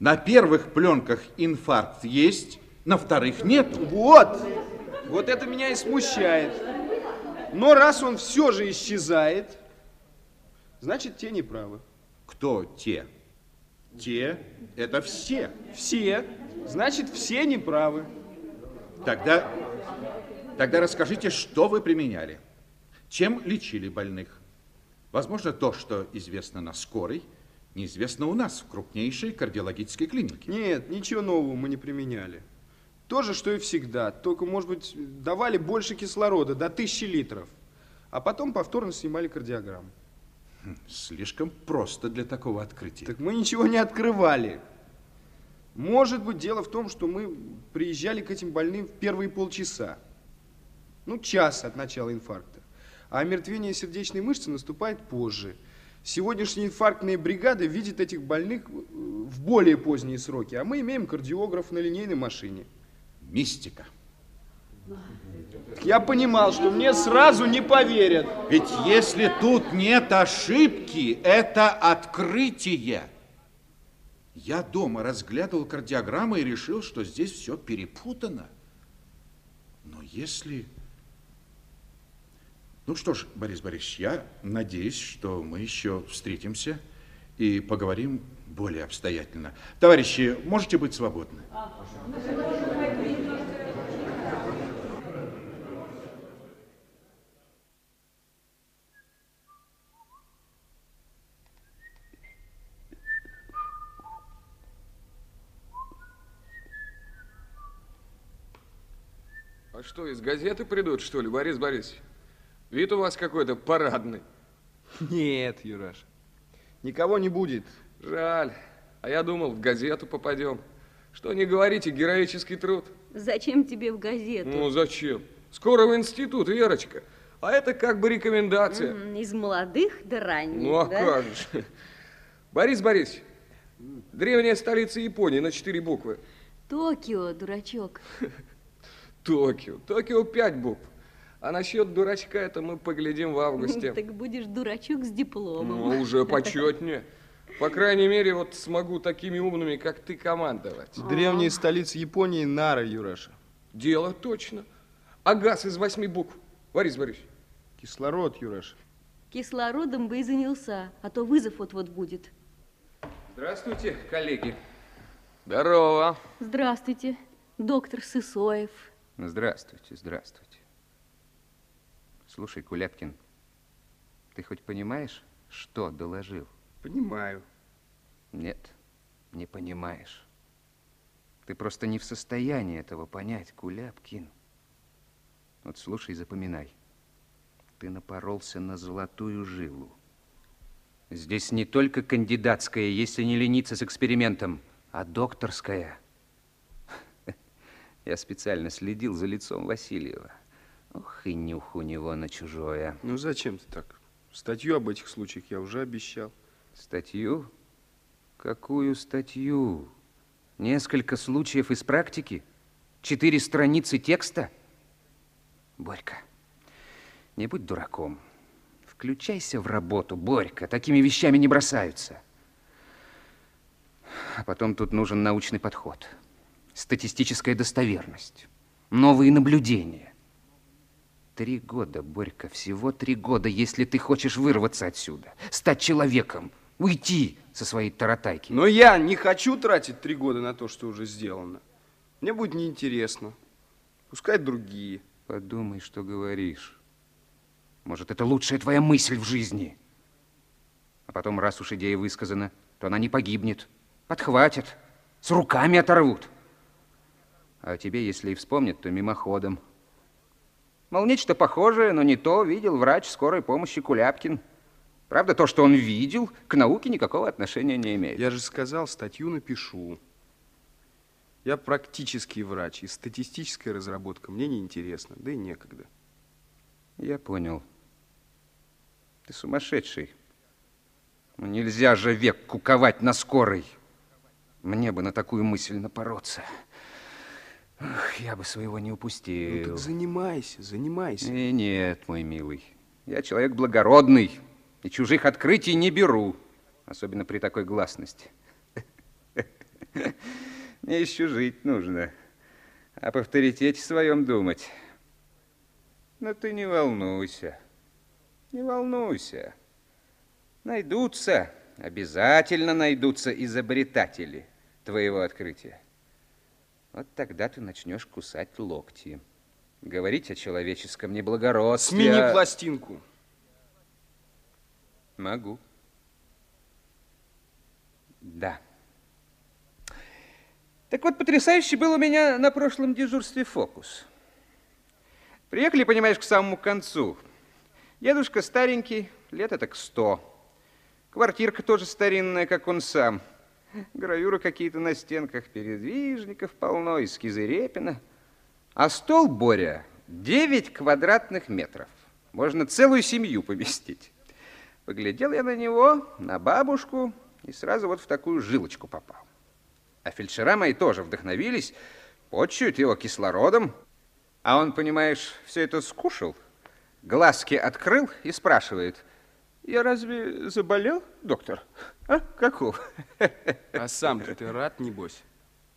На первых пленках инфаркт есть, на вторых нет. Вот, вот это меня и смущает. Но раз он все же исчезает, значит, те не правы. Кто те? Те – это все. Все, значит, все не правы. Тогда, тогда расскажите, что вы применяли? Чем лечили больных? Возможно, то, что известно на скорой, неизвестно у нас в крупнейшей кардиологической клинике. Нет, ничего нового мы не применяли. То же, что и всегда, только, может быть, давали больше кислорода, до тысячи литров. А потом повторно снимали кардиограмму. Хм, слишком просто для такого открытия. Так мы ничего не открывали. Может быть, дело в том, что мы приезжали к этим больным в первые полчаса. Ну, час от начала инфаркта. А омертвение сердечной мышцы наступает позже. Сегодняшние инфарктные бригады видят этих больных э, в более поздние сроки, а мы имеем кардиограф на линейной машине мистика. Я понимал, что мне сразу не поверят. Ведь если тут нет ошибки, это открытие. Я дома разглядывал кардиограммы и решил, что здесь все перепутано. Но если... Ну что ж, Борис Борисович, я надеюсь, что мы еще встретимся и поговорим более обстоятельно. Товарищи, можете быть свободны. А что, из газеты придут, что ли, Борис Борисович? Вид у вас какой-то парадный. Нет, Юраш, никого не будет. Жаль. А я думал, в газету попадем. Что не говорите, героический труд. Зачем тебе в газету? Ну, зачем? Скоро в институт, Верочка. А это как бы рекомендация. Из молодых до ранних, Ну, а да? как же. Борис Борисович, древняя столица Японии на четыре буквы. Токио, дурачок. Токио. Токио пять букв. А насчет дурачка это мы поглядим в августе. Так будешь дурачок с дипломом. Ну, уже почетнее. По крайней мере, вот смогу такими умными, как ты, командовать. Древняя столица Японии Нара, Юраша. Дело точно. А газ из восьми букв. Борис Борисович. Кислород, Юраша. Кислородом бы и занялся, а то вызов вот-вот будет. Здравствуйте, коллеги. Здорово. Здравствуйте, доктор Сысоев. Здравствуйте, здравствуйте. Слушай, Куляпкин, ты хоть понимаешь, что доложил? Понимаю. Нет, не понимаешь. Ты просто не в состоянии этого понять, Куляпкин. Вот слушай, запоминай. Ты напоролся на золотую жилу. Здесь не только кандидатская, если не лениться с экспериментом, а докторская. Я специально следил за лицом Васильева. Ох, и нюх у него на чужое. Ну зачем ты так? Статью об этих случаях я уже обещал. Статью? Какую статью? Несколько случаев из практики? Четыре страницы текста? Борька, не будь дураком. Включайся в работу, Борька. Такими вещами не бросаются. А потом тут нужен научный подход. Статистическая достоверность. Новые наблюдения. Три года, Борька, всего три года, если ты хочешь вырваться отсюда, стать человеком, уйти со своей таратайки. Но я не хочу тратить три года на то, что уже сделано. Мне будет неинтересно. Пускай другие. Подумай, что говоришь. Может, это лучшая твоя мысль в жизни. А потом, раз уж идея высказана, то она не погибнет. Подхватят, с руками оторвут. А тебе, если и вспомнят, то мимоходом. Мол, нечто похожее, но не то видел врач скорой помощи Куляпкин. Правда, то, что он видел, к науке никакого отношения не имеет. Я же сказал, статью напишу. Я практический врач, и статистическая разработка мне не интересна, да и некогда. Я понял. Ты сумасшедший. Ну, нельзя же век куковать на скорой. Мне бы на такую мысль напороться. Ах, я бы своего не упустил. Ну так занимайся, занимайся. И нет, мой милый. Я человек благородный и чужих открытий не беру. Особенно при такой гласности. Мне еще жить нужно, а по авторитете своем думать. Но ты не волнуйся, не волнуйся. Найдутся, обязательно найдутся изобретатели твоего открытия. Вот тогда ты начнешь кусать локти. Говорить о человеческом неблагородстве. Смени пластинку. Могу. Да. Так вот, потрясающий был у меня на прошлом дежурстве фокус. Приехали, понимаешь, к самому концу. Дедушка старенький, лет так сто. Квартирка тоже старинная, как он сам. Гравюры какие-то на стенках, передвижников полно, эскизы Репина. А стол, Боря, 9 квадратных метров. Можно целую семью поместить. Поглядел я на него, на бабушку, и сразу вот в такую жилочку попал. А фельдшера мои тоже вдохновились, почуют его кислородом. А он, понимаешь, все это скушал, глазки открыл и спрашивает, я разве заболел, доктор? А? Каков? А сам ты рад, небось?